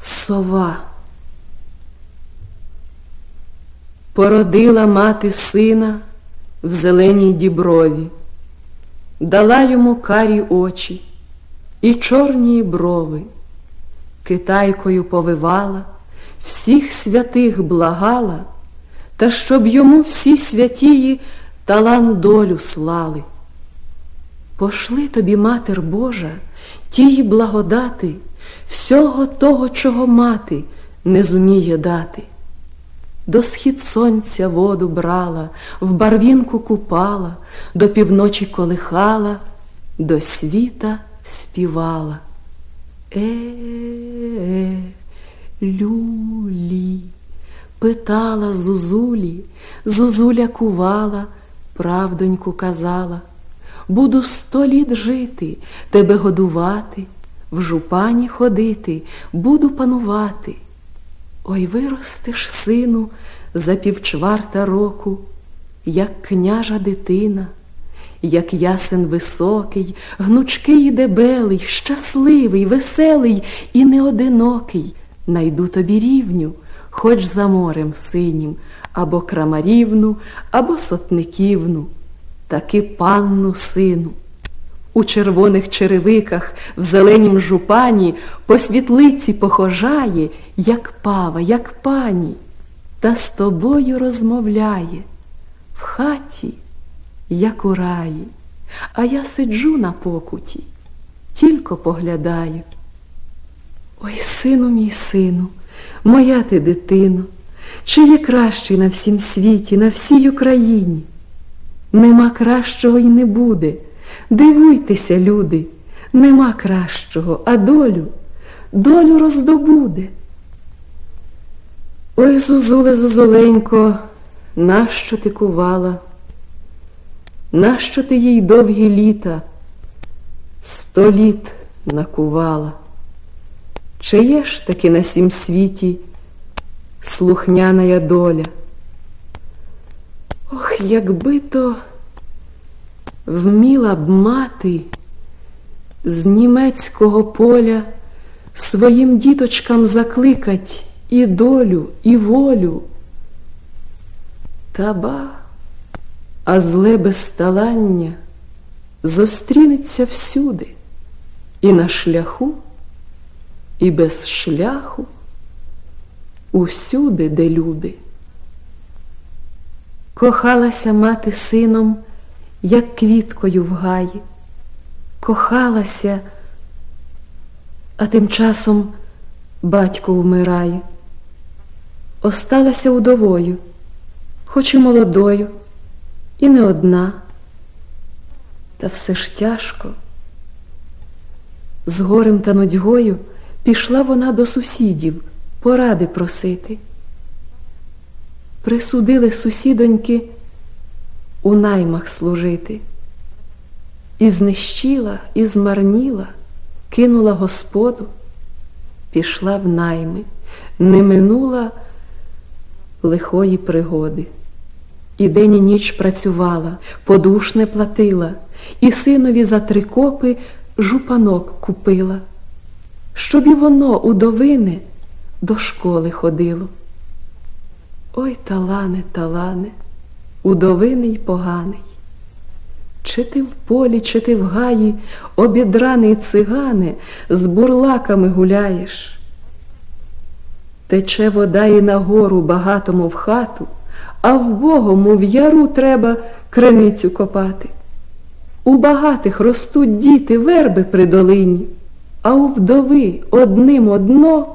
Сова. Породила мати сина в зеленій діброві, дала йому карі очі і чорні брови, китайкою повивала, всіх святих благала, та щоб йому всі святії талант долю слали. Пошли тобі, Матер Божа, тії благодати, всього того, чого мати не зуміє дати. До схід сонця воду брала, в барвінку купала, до півночі колихала, до світа співала. Е, люлі, питала Зузулі, Зузуля кувала, правдоньку казала. Буду сто літ жити, тебе годувати, в жупані ходити, буду панувати. Ой виростеш, сину, за півчварта року, як княжа дитина, як ясен високий, гнучкий і дебелий, щасливий, веселий і неодинокий, найду тобі рівню, хоч за морем синім, або крамарівну, або сотниківну, таки панну сину. У червоних черевиках, в зеленім жупані, по світлиці похожає, як пава, як пані, та з тобою розмовляє в хаті, як у раї, а я сиджу на покуті, тільки поглядаю. Ой, сину мій сину, моя ти дитино, чи є кращий на всім світі, на всій Україні? Нема кращого й не буде. Дивуйтеся, люди, нема кращого, а долю, долю роздобуде. Ой, Зузуле, Зузуленько, нащо ти кувала? Нащо ти їй довгі літа, сто літ накувала? Чи є ж таки на сім світі слухняна доля? Ох, якби то вміла б мати з німецького поля своїм діточкам закликать і долю, і волю. Та ба, а зле безсталання зустрінеться всюди, і на шляху, і без шляху, усюди, де люди. Кохалася мати сином як квіткою в гаї, кохалася, а тим часом батько вмирає, осталася удовою, хоч і молодою, і не одна, та все ж тяжко. З горем та нудьгою пішла вона до сусідів поради просити. Присудили сусідоньки у наймах служити. І знищила, і змарніла, кинула Господу, пішла в найми, не минула лихої пригоди. І день і ніч працювала, подуш не платила, і синові за три копи жупанок купила, щоб і воно удовине до школи ходило. Ой, талане, талане удовиний поганий. Чи ти в полі, чи ти в гаї, обідраний цигане, з бурлаками гуляєш? Тече вода і на гору багатому в хату, а в богому в яру треба криницю копати. У багатих ростуть діти верби при долині, а у вдови одним одно,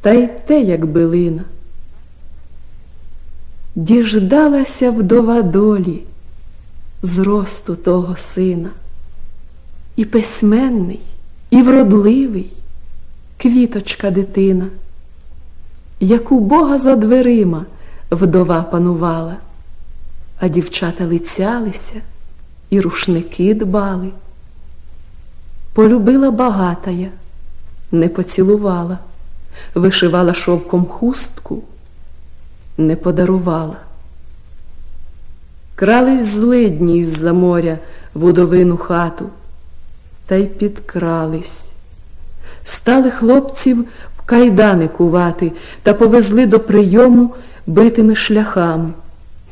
та й те, як билина діждалася вдова долі зросту того сина, і письменний, і вродливий квіточка дитина, як у Бога за дверима вдова панувала, а дівчата лицялися і рушники дбали. Полюбила багатая, не поцілувала, вишивала шовком хустку не подарувала. Крались злидні із-за моря в удовину хату, та й підкрались, стали хлопців в кайдани кувати та повезли до прийому битими шляхами.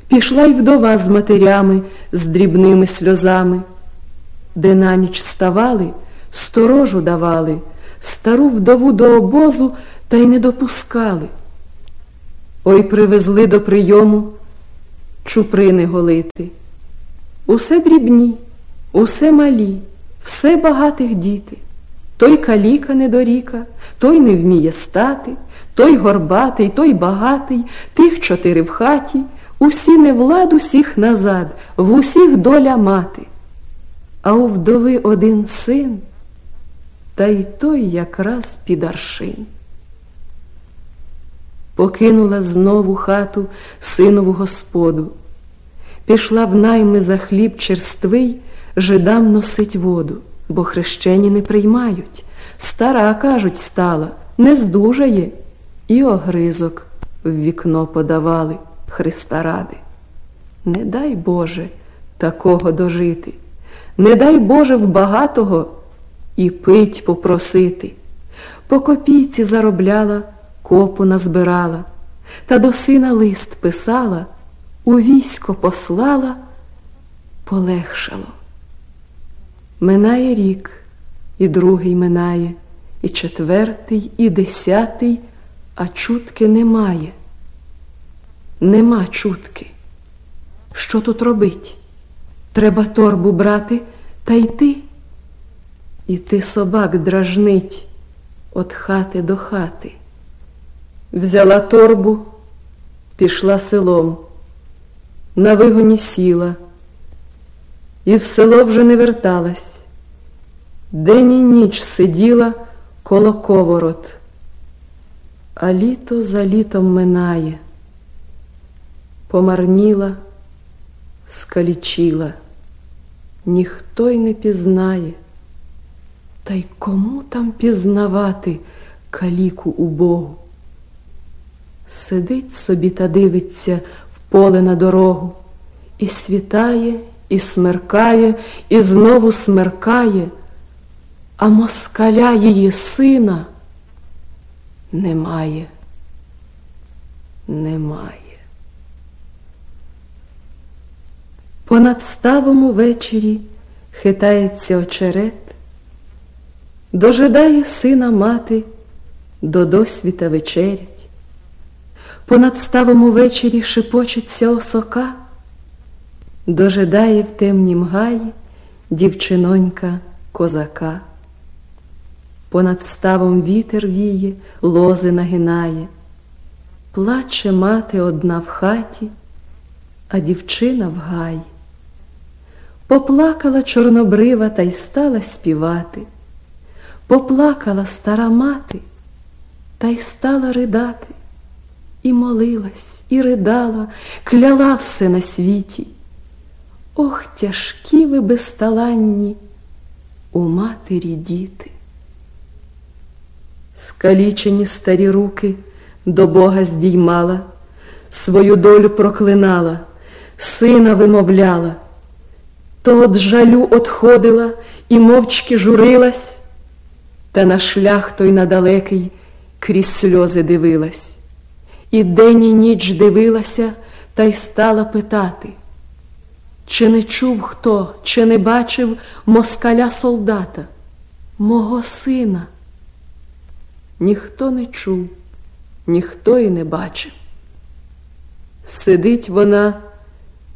Пішла й вдова з матерями, з дрібними сльозами, де на ніч ставали, сторожу давали, стару вдову до обозу та й не допускали. Ой привезли до прийому чуприни голити. Усе дрібні, усе малі, все багатих діти. Той каліка недоріка, той не вміє стати, той горбатий, той багатий, тих чотири в хаті, усі не влад, усіх назад, в усіх доля мати. А у вдови один син, та й той якраз під аршин. Покинула знову хату синову господу, пішла в найми за хліб черствий, жидам носить воду, бо хрещені не приймають. Стара, кажуть, стала, не здужає, і огризок в вікно подавали Христа ради. Не дай Боже такого дожити, не дай Боже в багатого і пить попросити. По копійці заробляла копу назбирала, та до сина лист писала, у військо послала, полегшало. Минає рік, і другий минає, і четвертий, і десятий, а чутки немає. Нема чутки. Що тут робить? Треба торбу брати та йти. І ти собак дражнить от хати до хати. Взяла торбу, пішла селом, на вигоні сіла, і в село вже не верталась. День і ніч сиділа коло коворот, а літо за літом минає, помарніла, скалічила, ніхто й не пізнає, та й кому там пізнавати каліку убогу? Сидить собі та дивиться в поле на дорогу, і світає, і смеркає, і знову смеркає, а москаля її сина немає, немає. Понад ставом увечері хитається очерет, дожидає сина мати до досвіта вечерять. Понад ставом увечері шепочеться осока, дожидає в темнім гаї дівчинонька козака. Понад ставом вітер віє, лози нагинає, плаче мати одна в хаті, а дівчина в гаї. Поплакала чорнобрива та й стала співати, поплакала стара мати та й стала ридати і молилась, і ридала, кляла все на світі. Ох, тяжкі ви безталанні у матері діти. Скалічені старі руки до Бога здіймала, свою долю проклинала, сина вимовляла, то от жалю отходила і мовчки журилась, та на шлях той надалекий крізь сльози дивилась. І день і ніч дивилася та й стала питати, чи не чув хто, чи не бачив москаля солдата, мого сина? Ніхто не чув, ніхто і не бачив. Сидить вона,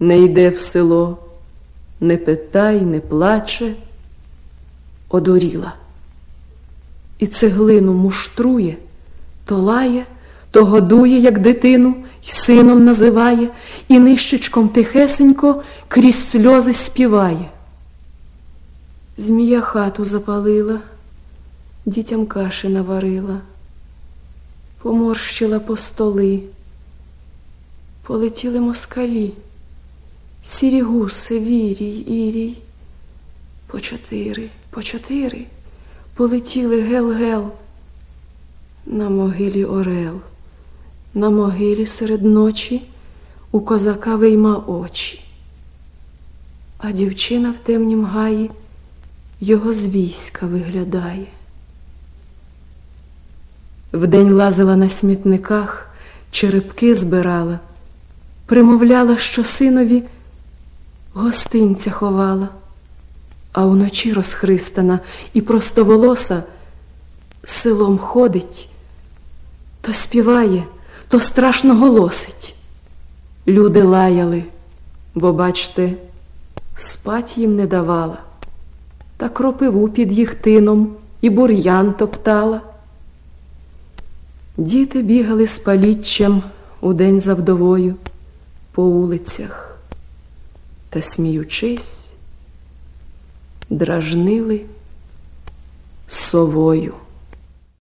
не йде в село, не питай, не плаче, одуріла. І цеглину муштрує, то лає то годує, як дитину, й сином називає, і нищечком тихесенько крізь сльози співає. Змія хату запалила, дітям каші наварила, поморщила по столи, полетіли москалі, сірі гуси, вірій, ірій, по чотири, по чотири полетіли гел-гел на могилі Орел. На могилі серед ночі у козака вийма очі, а дівчина в темнім гаї його з війська виглядає. Вдень лазила на смітниках, черепки збирала, примовляла, що синові гостинця ховала, а уночі розхристана і простоволоса селом ходить, то співає, то страшно голосить. Люди лаяли, бо, бачте, спать їм не давала, та кропиву під їх тином і бур'ян топтала. Діти бігали з паліччям удень за вдовою по улицях та, сміючись, дражнили совою.